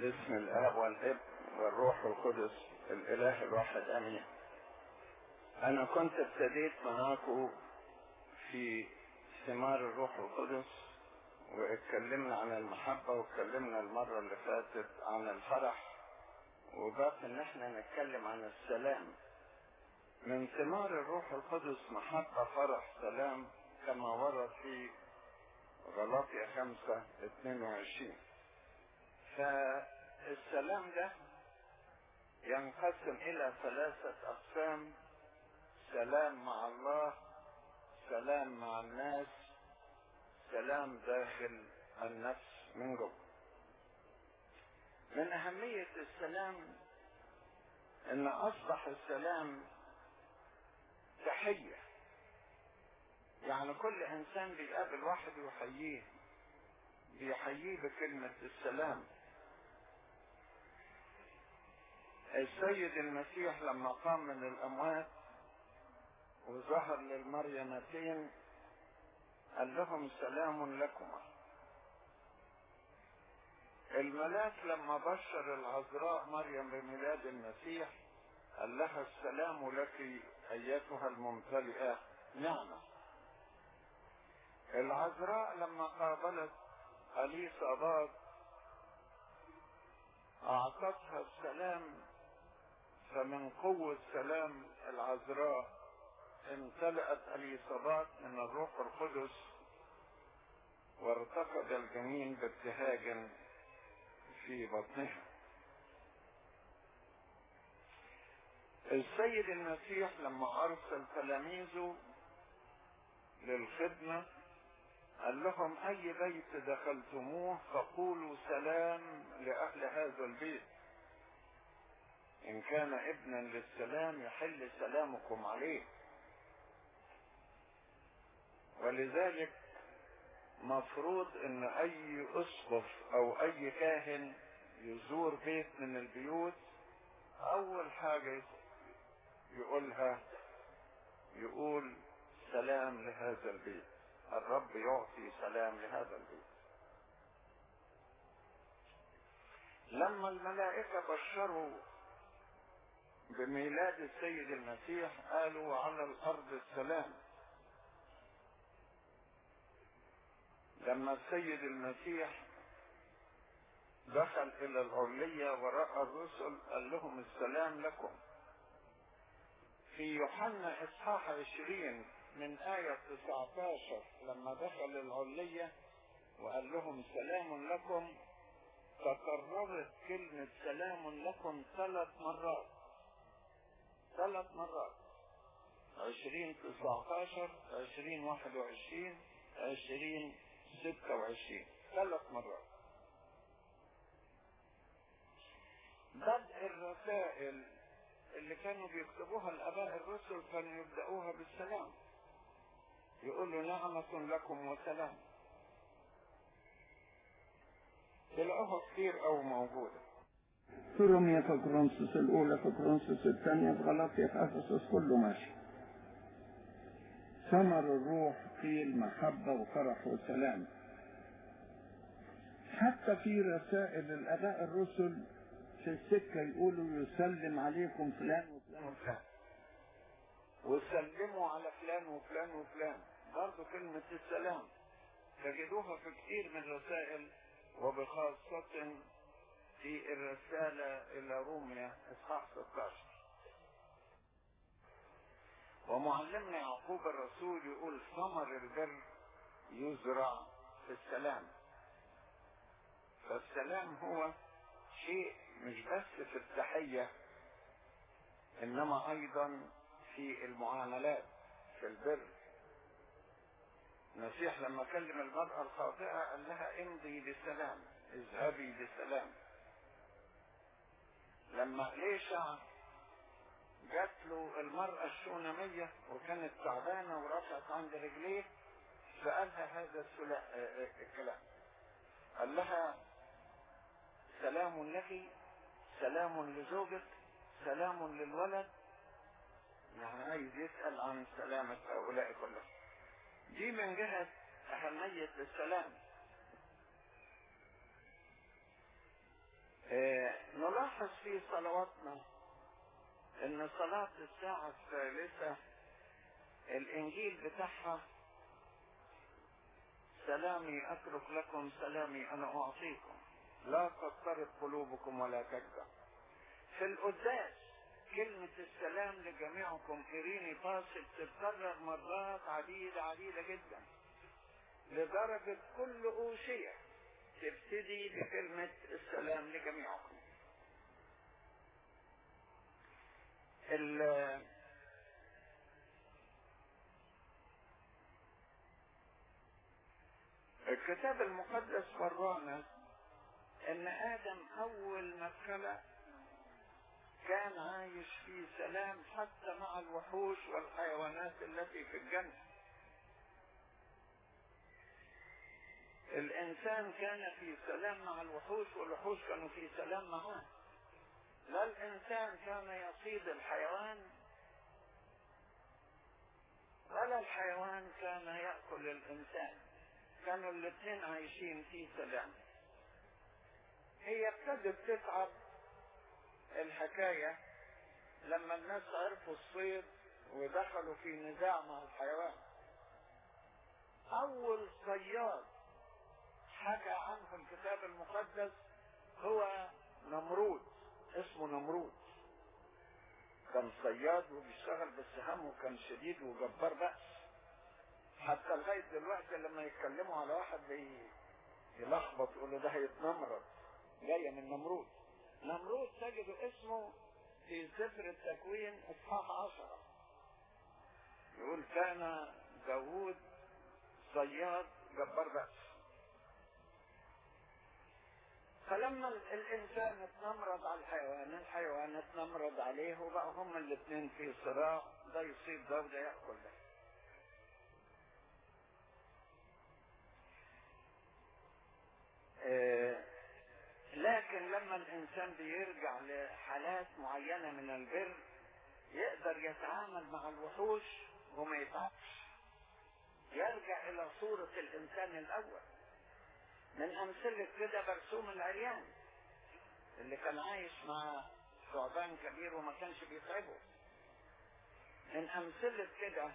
باسم الآب والابن والروح القدس الإله الواحد آمين. أنا كنت ابتديت معاكم في ثمار الروح القدس واتكلمنا عن المحبة واتكلمنا المرة اللي فاتت عن الفرح وبقى إن إحنا نتكلم عن السلام. من ثمار الروح القدس محبة فرح سلام كما ورد في غلاطيا خمسة اتنين وعشرين. فالسلام ده ينقسم إلى ثلاثة أقسام. سلام مع الله سلام مع الناس سلام داخل النفس من جوه. من أهمية السلام إن أصبح السلام تحية. يعني كل إنسان بيقابل واحد يحييه بيحييه بكلمة السلام. السيد المسيح لما قام من الأموات وظهر للمريمتين قال لهم سلام لكما الملاك لما بشر العذراء مريم بميلاد المسيح قال لها السلام لك أيتها الممتلئة. نعمه العذراء لما قابلت اليصابات أعطتها السلام فمن قوة سلام العذراء امتلأت اليصابات من الروح القدس وارتقد الجنين بابتهاج في بطنها. السيد المسيح لما أرسل تلاميذه للخدمة قال لهم أي بيت دخلتموه فقولوا سلام لأهل هذا البيت. إن كان ابنا للسلام يحل سلامكم عليه. ولذلك مفروض إن أي أسقف أو أي كاهن يزور بيت من البيوت أول حاجة يقولها يقول سلام لهذا البيت. الرب يعطي سلام لهذا البيت. لما الملائكة بشروا بميلاد السيد المسيح قالوا على الأرض السلام. لما السيد المسيح دخل إلى العلية ورأى الرسل قال لهم السلام لكم. في يوحنا إصحاح عشرين من آية 19 لما دخل العلية وقال لهم سلام لكم تكررت كلمة سلام لكم ثلاث مرات. ثلاث مرات. عشرين تسعتاشر عشرين واحد وعشرين عشرين ستة وعشرين. ثلاث مرات. بدء الرسائل اللي كانوا بيكتبوها الاباء الرسل كانوا يبدأوها بالسلام. يقولوا نعمة لكم وسلام. تلاقوها كتير أو موجودة. في رومية في كورنثوس الأولى في كورنثوس الثانية في غلاطيا في أفسس كله ماشي ثمر الروح قيل محبة وفرح وسلام حتى في رسائل الآباء الرسل في السكة يقولوا يسلم عليكم فلان وفلان وفلان وسلموا على فلان وفلان وفلان برضه كلمة السلام تجدوها في كثير من الرسائل وبخاصة في الرسالة إلى روميا إصحاح 16 ومعلمنا يعقوب الرسول يقول ثمر البر يزرع في السلام. فالسلام هو شيء مش بس في التحية إنما أيضا في المعاملات في البر. المسيح لما كلم المرأة الخاطئة قال لها امضي بسلام اذهبي بسلام. لما ليشع جات له المرأة الشونمية وكانت تعبانة ورفعت عند رجليه سألها هذا الكلام. قال لها سلام لك سلام لزوجك سلام للولد. يعني عايز يسأل عن سلامة هؤلاء كلهم. دي من جهة أهمية السلام. نلاحظ في صلواتنا إن صلاة الساعة الثالثة الإنجيل بتاعها سلامي أترك لكم سلامي أنا أعطيكم. لا تضطرب قلوبكم ولا تجزع في القداس كلمة السلام لجميعكم إريني فاصل تتكرر مرات عديدة عديدة جدا لدرجة كل أوشية تبتدي بكلمة السلام لجميعكم الكتاب المقدس ورانا إن آدم أول ما اتخلق كان عايش في سلام حتى مع الوحوش والحيوانات التي في الجنة. الإنسان كان في سلام مع الوحوش والوحوش كانوا في سلام معه لا الإنسان كان يصيد الحيوان ولا الحيوان كان يأكل الإنسان. كانوا الاثنين عايشين في سلام. هي ابتدت تتعب الحكاية لما الناس عرفوا الصيد ودخلوا في نزاع مع الحيوان. أول صياد حكى عنه الكتاب المقدس هو نمرود اسمه نمرود. كان صياد وبيشتغل بالسهام وكان شديد وجبار بأس. حتى لغاية دلوقتي لما يتكلموا على واحد يلخبط يقولوا ده هيتنمرض جاية من نمرود. نمرود تجد اسمه في سفر التكوين إصحاح عشرة. يقول كان داوود صياد جبار بأس. فلما الإنسان اتنمرض على الحيوان الحيوان اتنمرض عليه وبقى هما الاثنين في صراع ده يصيب ده وده يأكل ده. آه لكن لما الإنسان بيرجع لحالات معينة من البر يقدر يتعامل مع الوحوش وما يتعبش. يرجع إلى صورة الإنسان الأول. من أمثلة كده برسوم العريان اللي كان عايش مع ثعبان كبير وما كانش بيتعبه. من أمثلة كده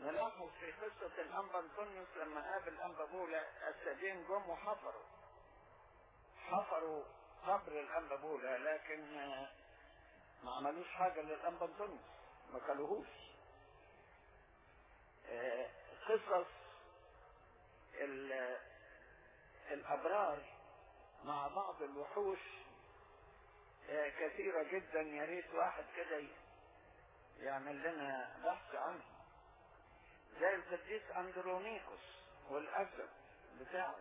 نلاحظ في قصة الأنبا انطونيوس لما قابل انبا بولا السجين جم وحفروا. حفروا قبر الأنبا بولا لكن ما عملوش حاجة للأنبا انطونيوس ما كلوهوش. قصص الأبرار مع بعض الوحوش كثيرة جدا. يا ريت واحد كده يعمل لنا بحث عنه. زي القديس أندرونيكوس والأسد بتاعه.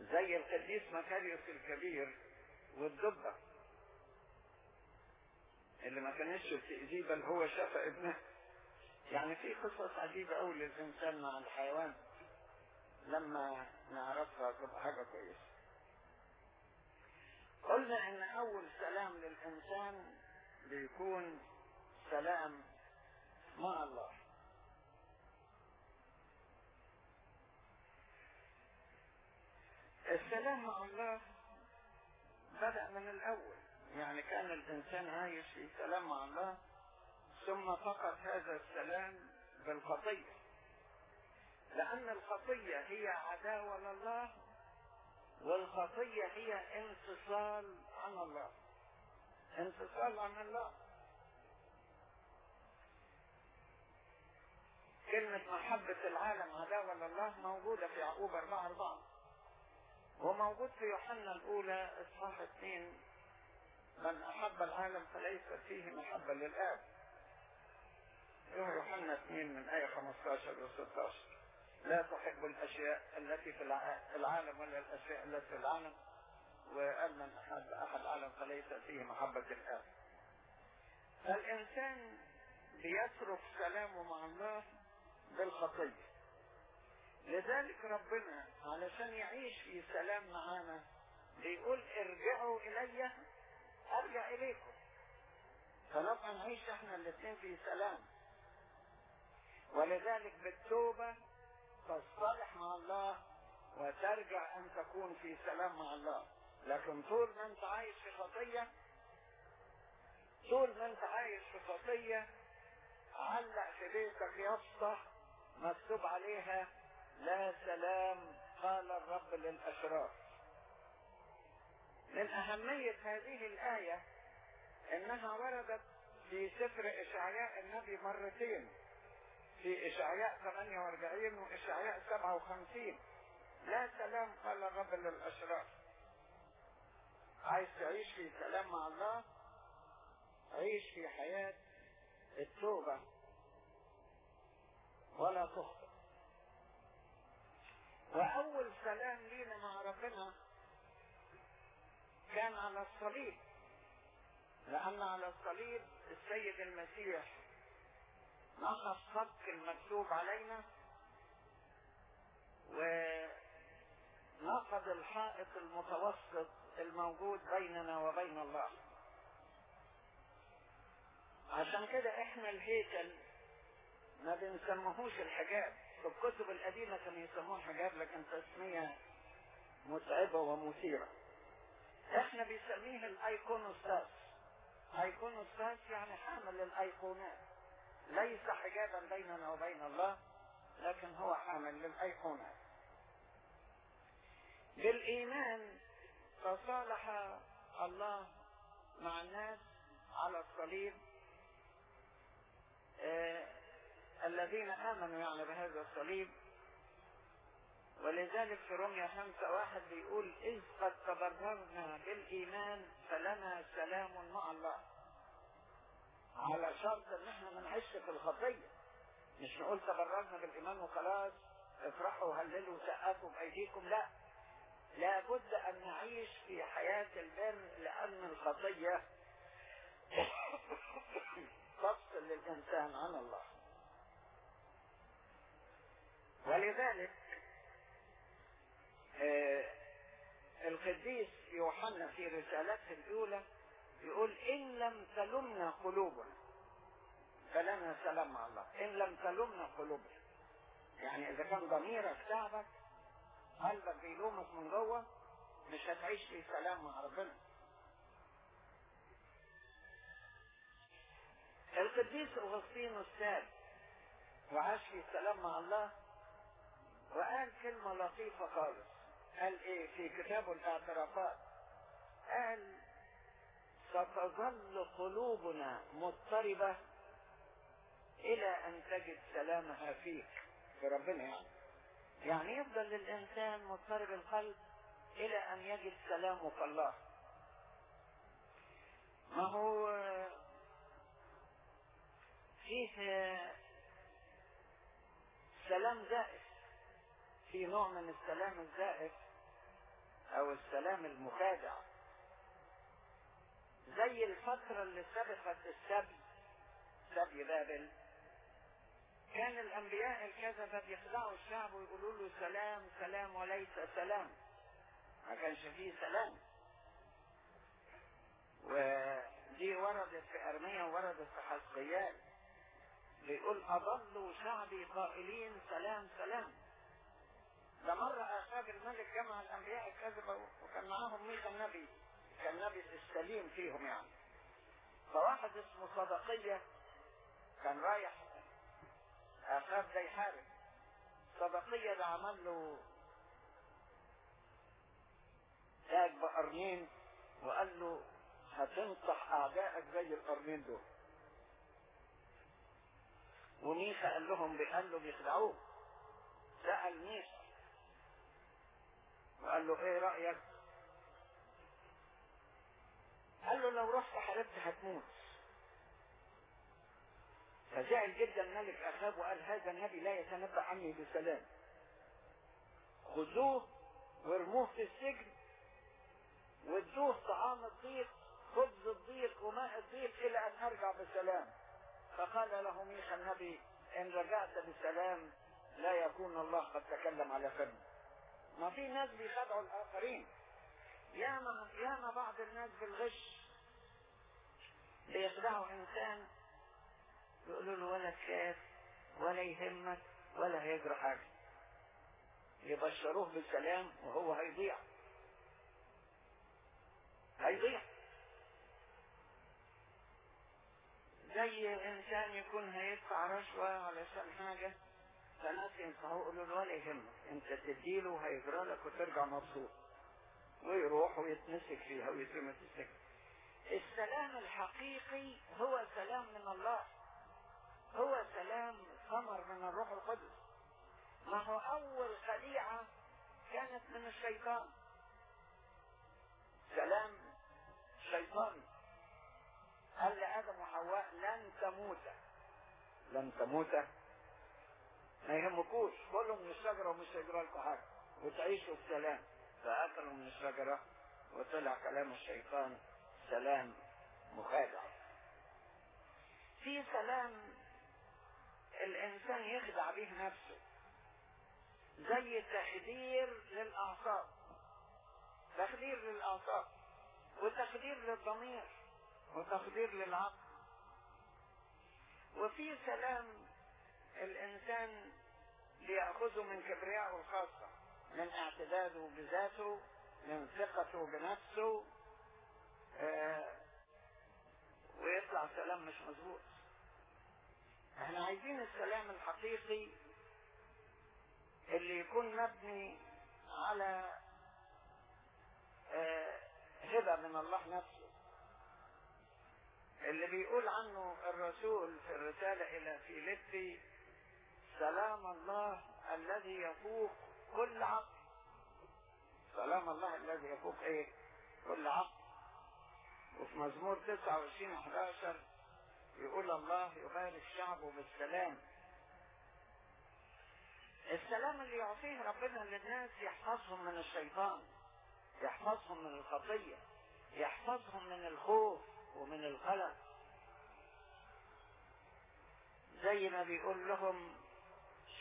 زي القديس مكاريوس الكبير والدبة اللي ما كانش بتأذيه بل هو شفى ابنه يعني في قصص عجيبة أوي للإنسان مع الحيوان. لما نعرفها تبقى حاجة كويسة. قلنا إن أول سلام للإنسان بيكون سلام مع الله. السلام مع الله بدأ من الأول. يعني كان الإنسان عايش في سلام مع الله ثم فقد هذا السلام بالخطيه لأن الخطية هي عداوة لله والخطية هي انفصال عن الله. انفصال عن الله. كلمة محبة العالم عداوة لله موجودة في يعقوب 4 4 وموجود في يوحنا الأولى إصحاح 2 من أحب العالم فليس فيه محبة للآب. يوحنا 2 من آية 15 و 16 لا تحب الأشياء التي في العالم ولا الأشياء التي في العالم وقال من أحب أحد العالم فليس فيه محبة الآب فالإنسان بيترك سلامه مع الله بالخطية. لذلك ربنا علشان يعيش في سلام معانا بيقول ارجعوا إلي أرجع إليكم. فنبقى نعيش إحنا الاثنين في سلام. ولذلك بالتوبة تصطلح مع الله وترجع أن تكون في سلام مع الله. لكن طول ما أنت عايش في خطية طول ما أنت عايش في خطية علق في بيتك يافطة مكتوب عليها لا سلام قال الرب للأشرار من أهمية هذه الآية إنها وردت في سفر إشعياء النبي مرتين. في إشعياء 48 وإشعياء 57 لا سلام قال الرب للأشرار عايز تعيش في سلام مع الله؟ عيش في حياة التوبة. ولا تخطئ. وأول سلام لينا مع ربنا كان على الصليب. لأن على الصليب السيد المسيح نقص صك المكتوب علينا ونقض الحائط المتوسط الموجود بيننا وبين الله. عشان كده إحنا الهيكل ما بنسموهوش الحجاب. في الكتب القديمة كانوا يسموه حجاب لكن تسمية متعبة ومثيرة. إحنا بنسميه الايقونوستاس ايقونوستاس يعني حامل الأيقونات. ليس حجابا بيننا وبين الله لكن هو حامل للايقونات بالإيمان تصالح الله مع الناس على الصليب. آه الذين آمنوا يعني بهذا الصليب. ولذلك في رمية خمسة واحد بيقول إذ قد تبررنا بالإيمان فلنا سلام مع الله. على شرط إن إحنا ما نعيش في الخطية مش نقول تبررنا بالإيمان وخلاص افرحوا وهللوا وسقفوا بأيديكم لا. لابد أن نعيش في حياة البر لأن الخطية تفصل الإنسان عن الله. ولذلك آه القديس يوحنا في رسالته الأولى يقول إن لم تلمنا قلوبنا. فلنا سلام مع الله. إن لم تلمنا قلوبنا. يعني إذا كان ضميرك تعبك قلبك بيلومك من جوه مش هتعيش في سلام مع ربنا. القديس أغسطينوس تاب وعاش في سلام مع الله وقال كلمة لطيفة خالص. قال إيه؟ في كتابه الإعترافات. قال ستظل قلوبنا مضطربة إلى أن تجد سلامها فيك في ربنا يعني. يعني يفضل الانسان مضطرب القلب إلى أن يجد سلامه في الله. ما هو فيه سلام زائف؟ في نوع من السلام الزائف أو السلام المخادع. زي الفترة اللي سبقت السبي سبي بابل. كان الأنبياء الكذبة بيخدعوا الشعب ويقولوا له سلام سلام وليس سلام. ما كانش فيه سلام. ودي وردت في أرميا ووردت في حزقيال بيقول أضلوا شعبي قائلين سلام سلام. ده مرة أخاب الملك جمع الأنبياء الكذبة وكان معاهم ميخا النبي. كان نبي السليم فيهم يعني. فواحد اسمه صدقية كان رايح أخاب ده يحارب صدقية ده عمل له تاج بقرنين وقال له هتنصح أعدائك زي القرنين دول. وميخا قال لهم قال له بيخدعوه. سأل ميخا وقال له إيه رأيك؟ قال له لو رحت حاربت هتموت. فزعل جدا ملك اخاب وقال هذا النبي لا يتنبأ عني بسلام. خذوه وارموه في السجن وادوه طعام الضيق خبز الضيق وماء الضيق إلى أن أرجع بسلام. فقال له ميخا النبي إن رجعت بسلام لا يكون الله قد تكلم على فمي ما في ناس بيخدعوا الآخرين. ياما ياما بعض الناس بالغش بيخدعوا إنسان يقولوا له ولا تخاف ولا يهمك ولا هيجرى حاجة. يبشروه بالسلام وهو هيضيع. هيضيع. زي إنسان يكون هيدفع رشوة علشان حاجة فناس ينصحوه يقولوا له ولا يهمك أنت تديله هيجرى لك وترجع مبسوط. ويروح ويتمسك فيها السجن. السلام الحقيقي هو سلام من الله. هو سلام ثمر من الروح القدس. ما هو أول خديعة كانت من الشيطان. سلام شيطاني قال لآدم وحواء لن تموتا لن تموتا ما يهمكوش كلوا من الشجرة ومش هيجرى لكم حاجة وتعيشوا في سلام. فأكلوا من الشجرة وطلع كلام الشيطان سلام مخادع. في سلام الإنسان يخدع به نفسه زي تخدير للأعصاب. تخدير للأعصاب وتخدير للضمير وتخدير للعقل. وفي سلام الإنسان بيأخذه من كبريائه الخاصة. من اعتداده بذاته من ثقته بنفسه آه ويطلع سلام مش مظبوط. إحنا عايزين السلام الحقيقي اللي يكون مبني على آه هبة من الله نفسه. اللي بيقول عنه الرسول في الرسالة إلى فيليبي سلام الله الذي يفوق كل عقل. سلام الله الذي يفوق إيه؟ كل عقل. وفي مزمور 29 11 يقول الله يبارك شعبه بالسلام. السلام اللي يعطيه ربنا للناس يحفظهم من الشيطان يحفظهم من الخطية يحفظهم من الخوف ومن القلق. زي ما بيقول لهم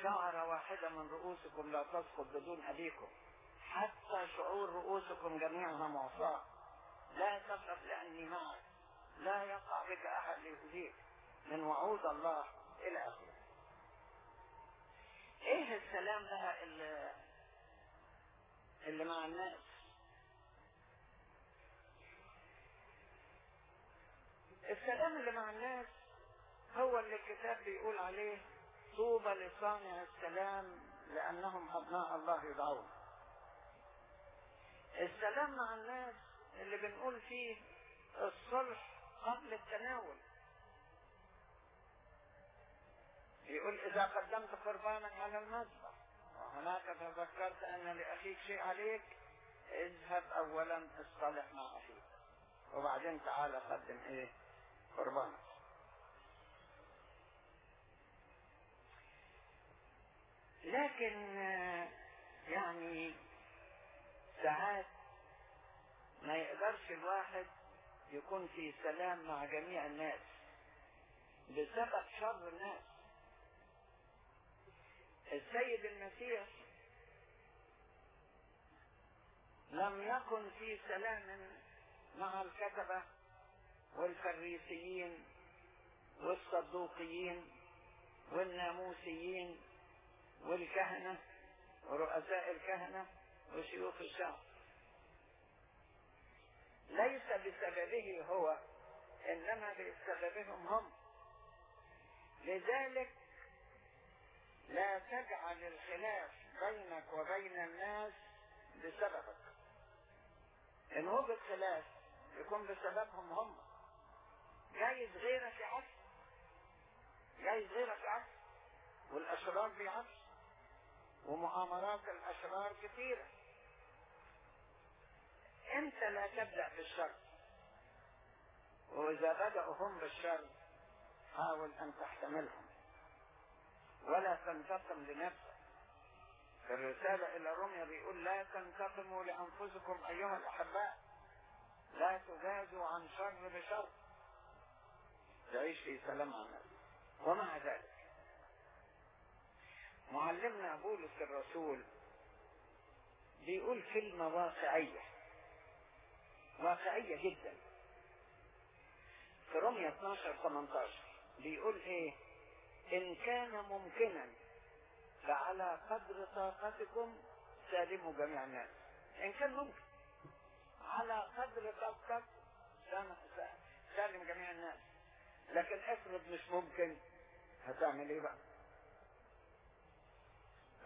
شعرة واحدة من رؤوسكم لا تسقط بدون أبيكم. حتى شعور رؤوسكم جميعها معصاة لا تخف لأني معك. لا يقع بك أحد ليؤذيك. من وعود الله إلى آخره إيه السلام بقى اللي, اللي مع الناس؟ السلام اللي مع الناس هو اللي الكتاب بيقول عليه طوبى لصانع السلام لأنهم أبناء الله يدعون السلام مع الناس اللي بنقول فيه الصلح قبل التناول. يقول إذا قدمت قربانا على المذبح وهناك تذكرت أن لأخيك شيء عليك اذهب أولا اصطلح مع أخيك. وبعدين تعال قدم إيه؟ قربانك. لكن يعني ساعات ما يقدرش الواحد يكون في سلام مع جميع الناس بسبب شر الناس. السيد المسيح لم يكن في سلام مع الكتبة والفريسيين والصدوقيين والناموسيين والكهنة ورؤساء الكهنة وشيوخ الشعب. ليس بسببه هو إنما بسببهم هم. لذلك لا تجعل الخلاف بينك وبين الناس بسببك. إن وجد خلاف يكون بسببهم هم. جايز غيرك يعرف جايز غيرك يعرف والأشرار بيعرف ومؤامرات الأشرار كثيرة. أنت لا تبدأ بالشر. وإذا بدأوا هم بالشر حاول أن تحتملهم. ولا تنتقم لنفسك. في الرسالة إلى روميا بيقول لا تنتقموا لأنفسكم أيها الأحباء. لا تجازوا عن شر بشر. تعيش في سلام عمل ومع ذلك معلمنا بولس الرسول بيقول كلمة واقعية واقعية جدا. في رمية 12 18 بيقول إيه؟ إن كان ممكنا فعلى قدر طاقتكم سالموا جميع الناس. إن كان ممكن على قدر طاقتك سالم جميع الناس. لكن افرض مش ممكن هتعمل إيه بقى؟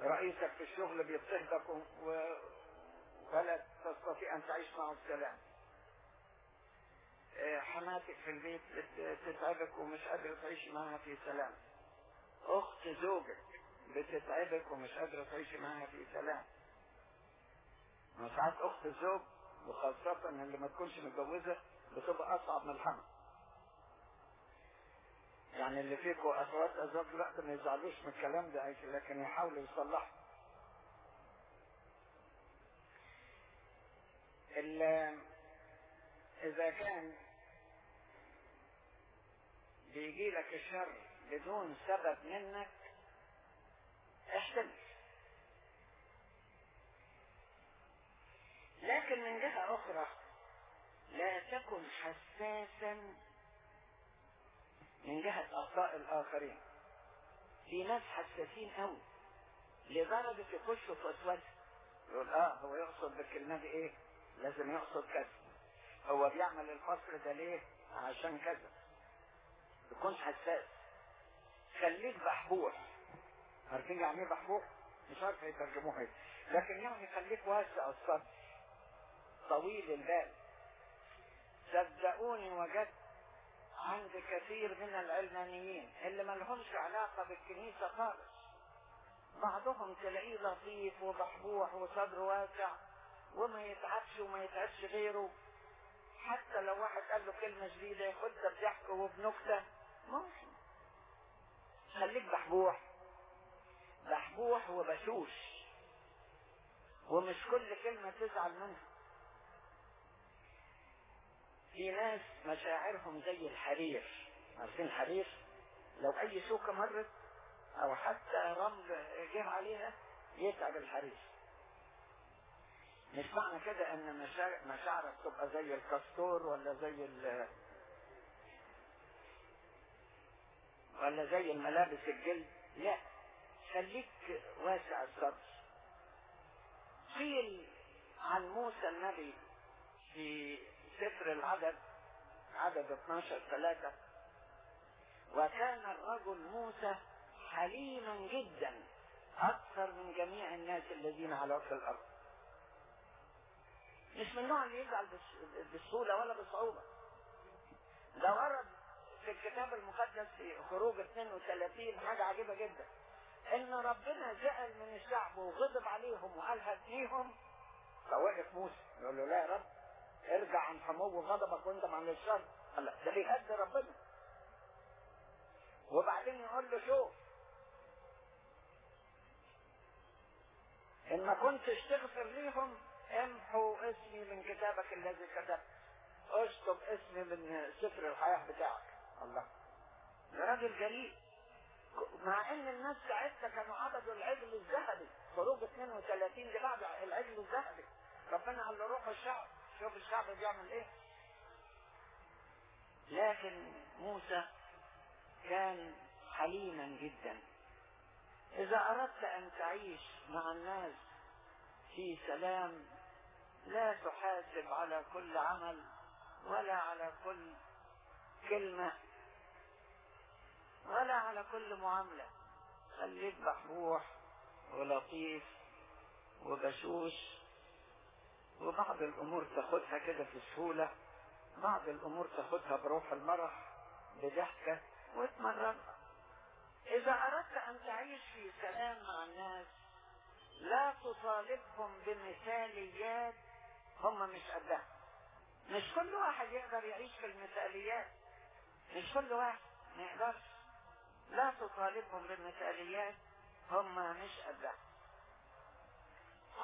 رئيسك في الشغل بيضطهدك و... ولا تستطيع أن تعيش معه السلام حماتك في البيت بتتعبك ومش قادرة تعيش معها في سلام. أخت زوجك بتتعبك ومش قادرة تعيش معها في سلام. ساعات أخت الزوج وخاصة اللي ما تكونش متجوزة بتبقى أصعب من الحمل. يعني اللي فيكم اخوات ازواج لا ما يزعلوش من الكلام ده لكن يحاولوا يصلحوا. إذا كان بيجي لك الشر بدون سبب منك احتمل. لكن من جهة أخرى لا تكن حساسا من جهة أخطاء الآخرين. في ناس حساسين قوي لدرجة يخشوا في وسوسة يقول آه هو يقصد بالكلمة دي إيه؟ لازم يقصد كذا. هو بيعمل الفصل ده ليه؟ عشان كذا. تكونش حساس. خليك بحبوح. عارفين يعني إيه بحبوح؟ مش عارف يترجموها إيه. لكن يعني خليك واسع الصدر. طويل البال. صدقوني وجدت عند كثير من العلمانيين اللي ما لهمش علاقة بالكنيسة خالص. بعضهم تلاقيه لطيف وبحبوح وصدره واسع وما يتعبش وما يتعبش غيره. حتى لو واحد قال له كلمة جديدة ياخدها بضحك وبنكتة ممكن. خليك بحبوح بحبوح وبشوش. ومش كل كلمة تزعل منها. في ناس مشاعرهم زي الحرير. عارفين الحرير لو أي شوكة مرت أو حتى رمل جه عليها يتعب الحرير. مش معنى كده إن مشاعرك تبقى زي الكاستور ولا زي ال ولا زي الملابس الجلد؟ لا. خليك واسع الصدر. قيل عن موسى النبي في سفر العدد عدد 12 ثلاثة وكان الرجل موسى حليما جدا أكثر من جميع الناس الذين على وجه الأرض. مش من النوع اللي يزعل بسهولة ولا بصعوبة. ده ورد في الكتاب المقدس في خروج 32 حاجة عجيبة جدا. إن ربنا زعل من الشعب وغضب عليهم وقال هديهم فوقف موسى يقول له لا يا رب ارجع عن حمو غضبك وانت عن الشر قال ده بيهدي ربنا. وبعدين يقول له شوف إن ما كنتش تغفر ليهم امحوا اسمي من كتابك الذي كتبت. اشطب اسمي من سفر الحياة بتاعك. الله. ده راجل جليل. مع إن الناس ساعتها كانوا عبدوا العجل الذهبي. خروج 32 دي بعد العجل الذهبي. ربنا قال له روح الشعب. شوف الشعب بيعمل إيه. لكن موسى كان حليما جدا. إذا أردت أن تعيش مع الناس في سلام لا تحاسب على كل عمل ولا على كل كلمة ولا على كل معاملة. خليك بحبوح ولطيف وبشوش. وبعض الأمور تاخدها كده في سهولة بعض الأمور تاخدها بروح المرح بضحكة وتمرنها إذا أردت أن تعيش في سلام مع الناس لا تطالبهم بمثاليات هم مش قدها مش كل واحد يقدر يعيش في المثاليات. مش كل واحد ما يقدرش. لا تطالبهم بمثاليات هم مش قدها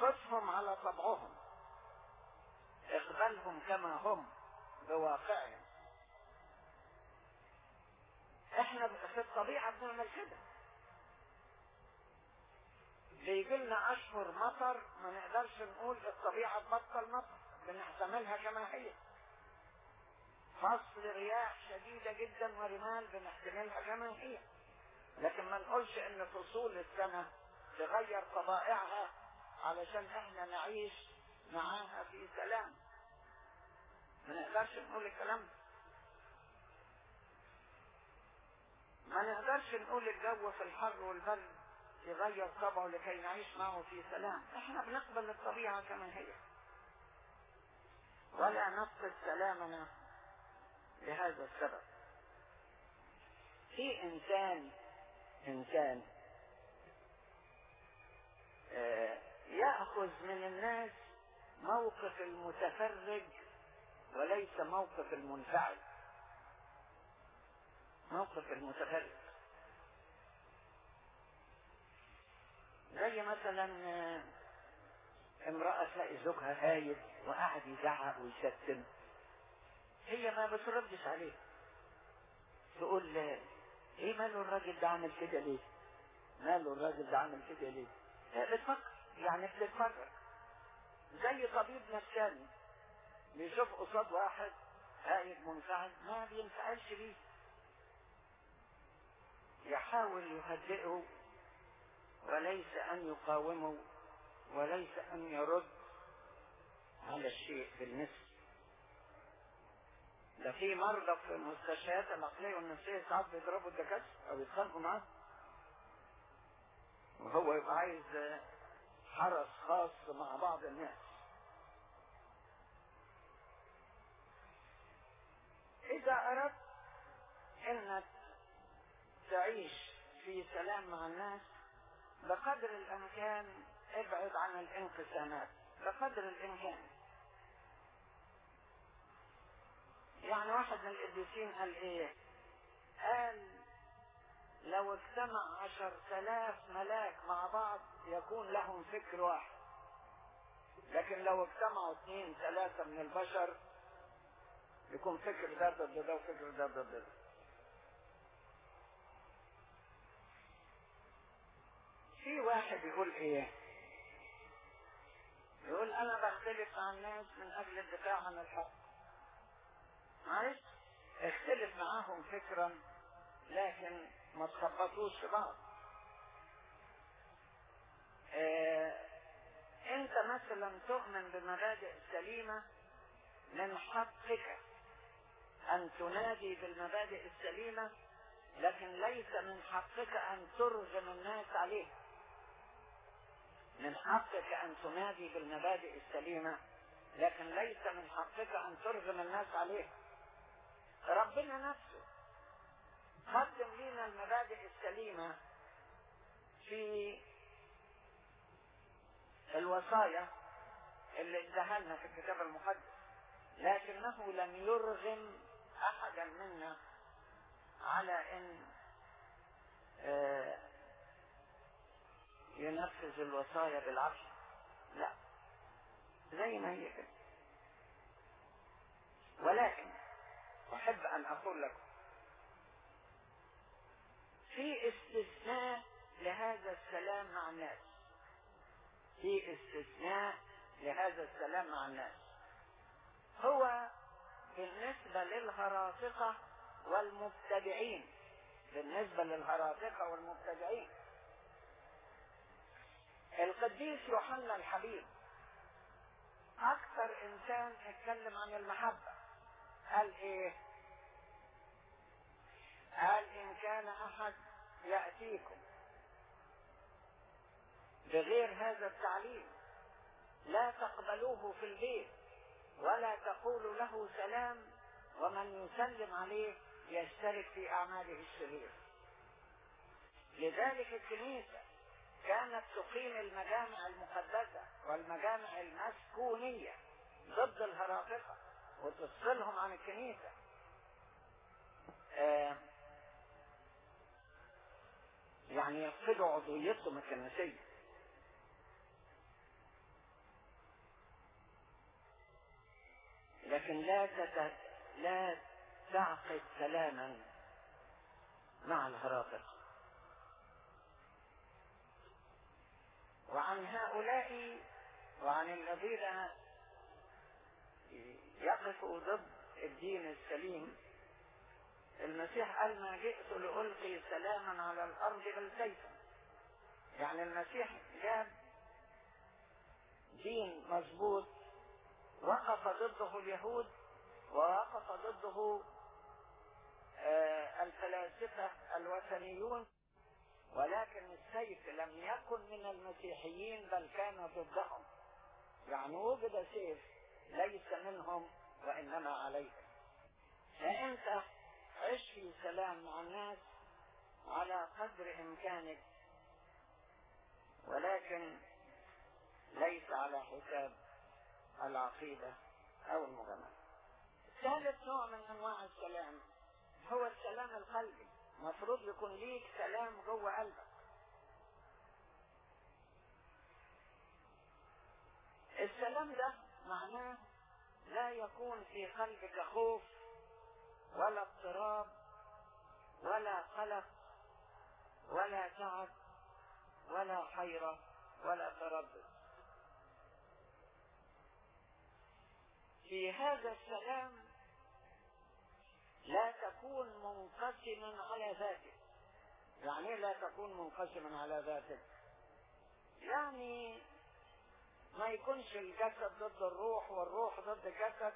خذهم على طبعهم. اقبلهم كما هم بواقعهم. إحنا في الطبيعة بنعمل كده. بيجي لنا أشهر مطر ما نقدرش نقول الطبيعة تبطل مطر بنحتملها كما هي. فصل رياح شديدة جدا ورمال بنحتملها كما هي. لكن ما نقولش إن فصول السنة تغير طبائعها علشان إحنا نعيش معاها في سلام. ما نقدرش نقول الكلام ده. ما نقدرش نقول الجو في الحر والبرد يغير طبعه لكي نعيش معه في سلام. إحنا بنقبل الطبيعة كما هي. ولا نفقد سلامنا لهذا السبب. في إنسان إنسان آه يأخذ من الناس موقف المتفرج وليس موقف المنفعل. موقف المتفرج زي مثلا امرأة تلاقي زوجها هايب وقاعد يزعق ويشتم هي ما بتردش عليه. تقول إيه ماله الراجل ده عامل كده ليه؟ ماله الراجل ده عامل كده ليه؟ بتفكر يعني بتتفرج زي طبيب نفساني. بيشوف قصاد واحد هايب منفعل ما بينفعلش بيه. يحاول يهدئه وليس أن يقاومه وليس أن يرد على الشيء بالنسبة. ده في مرضى في المستشفيات العقلية والنفسية ساعات بيضربوا الدكاترة أو يتخانقوا معاه. وهو يبقى عايز حرس خاص مع بعض الناس. إذا أردت أنك تعيش في سلام مع الناس بقدر الإمكان ابعد عن الانقسامات. بقدر الإمكان. يعني واحد من القديسين قال إيه؟ قال لو اجتمع عشر تلاف ملاك مع بعض يكون لهم فكر واحد. لكن لو اجتمعوا اثنين ثلاثة من البشر يكون فكر ده ضد ده وفكر ده ضد ده في واحد يقول إيه؟ يقول أنا بختلف مع الناس من أجل الدفاع عن الحق. معلش؟ اختلف معاهم فكرا لكن ما تخبطوش في بعض. آه أنت مثلا تؤمن بمبادئ سليمة من حقك. أن تنادي بالمبادئ السليمة لكن ليس من حقك أن ترغم الناس عليها. من حقك أن تنادي بالمبادئ السليمة لكن ليس من حقك أن ترغم الناس عليها. ربنا نفسه قدم لنا المبادئ السليمة في الوصايا اللي اداها في الكتاب المقدس لكنه لم يرغم أحدا منا على أن آه ينفذ الوصايا بالعافية لا. زي ما هي. كده ولكن أحب أن أقول لكم في استثناء لهذا السلام مع الناس. في استثناء لهذا السلام مع الناس. هو بالنسبة للهراطقة والمبتدعين. بالنسبة للهراطقة والمبتدعين. القديس يوحنا الحبيب. أكثر إنسان اتكلم عن المحبة. قال إيه؟ قال إن كان أحد يأتيكم. بغير هذا التعليم لا تقبلوه في البيت. ولا تقولوا له سلام ومن يسلم عليه يشترك في أعماله الشريرة لذلك الكنيسة كانت تقيم المجامع المقدسة والمجامع المسكونية ضد الهراطقة وتفصلهم عن الكنيسة. آه يعني يفقدوا عضويتهم الكنسية. لكن لا تت... لا تعقد سلاما مع الهراطقة وعن هؤلاء وعن الذين يقفوا ضد الدين السليم. المسيح قال ما جئت لألقي سلاما على الأرض بل سيفا يعني المسيح جاب دين مظبوط وقف ضده اليهود ووقف ضده آه الفلاسفة الوثنيون ولكن السيف لم يكن من المسيحيين بل كان ضدهم. يعني وجد سيف ليس منهم وإنما عليهم فأنت عش في سلام مع الناس على قدر إمكانك ولكن ليس على حساب العقيدة أو المجاملة ثالث نوع من أنواع السلام هو السلام القلبي. مفروض يكون ليك سلام جوه قلبك. السلام ده معناه لا يكون في قلبك خوف ولا اضطراب ولا قلق ولا تعب ولا حيرة ولا تردد. في هذا السلام لا تكون منقسما على ذاتك يعني لا تكون منقسما على ذاتك يعني ما يكونش الجسد ضد الروح والروح ضد الجسد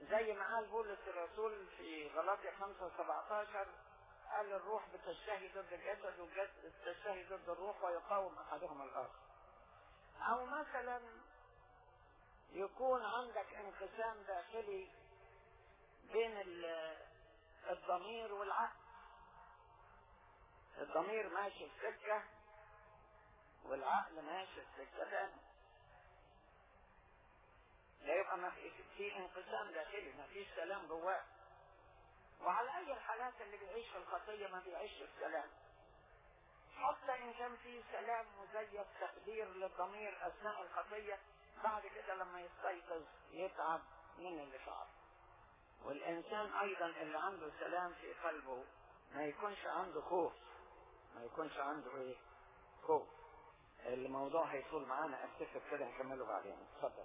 زي ما قال بولس الرسول في غلاطيا 5 17 قال الروح بتشتهي ضد الجسد والجسد بتشتهي ضد الروح ويقاوم أحدهما الآخر. أو مثلا يكون عندك انقسام داخلي بين الضمير والعقل. الضمير ماشي في سكة والعقل ماشي في سكة ثانية لا يبقى ما في, انقسام داخلي ما فيش سلام جواه. وعلى أي الحالات اللي بيعيش في الخطية ما بيعيش في سلام. حتى إن كان في سلام مزيف تقدير للضمير أثناء الخطية بعد كده لما يستيقظ يتعب من اللي شعر والإنسان أيضا اللي عنده سلام في قلبه ما يكونش عنده خوف. ما يكونش عنده إيه؟ خوف. الموضوع هيطول معانا أفتكر كده نكمله بعدين. اتفضل.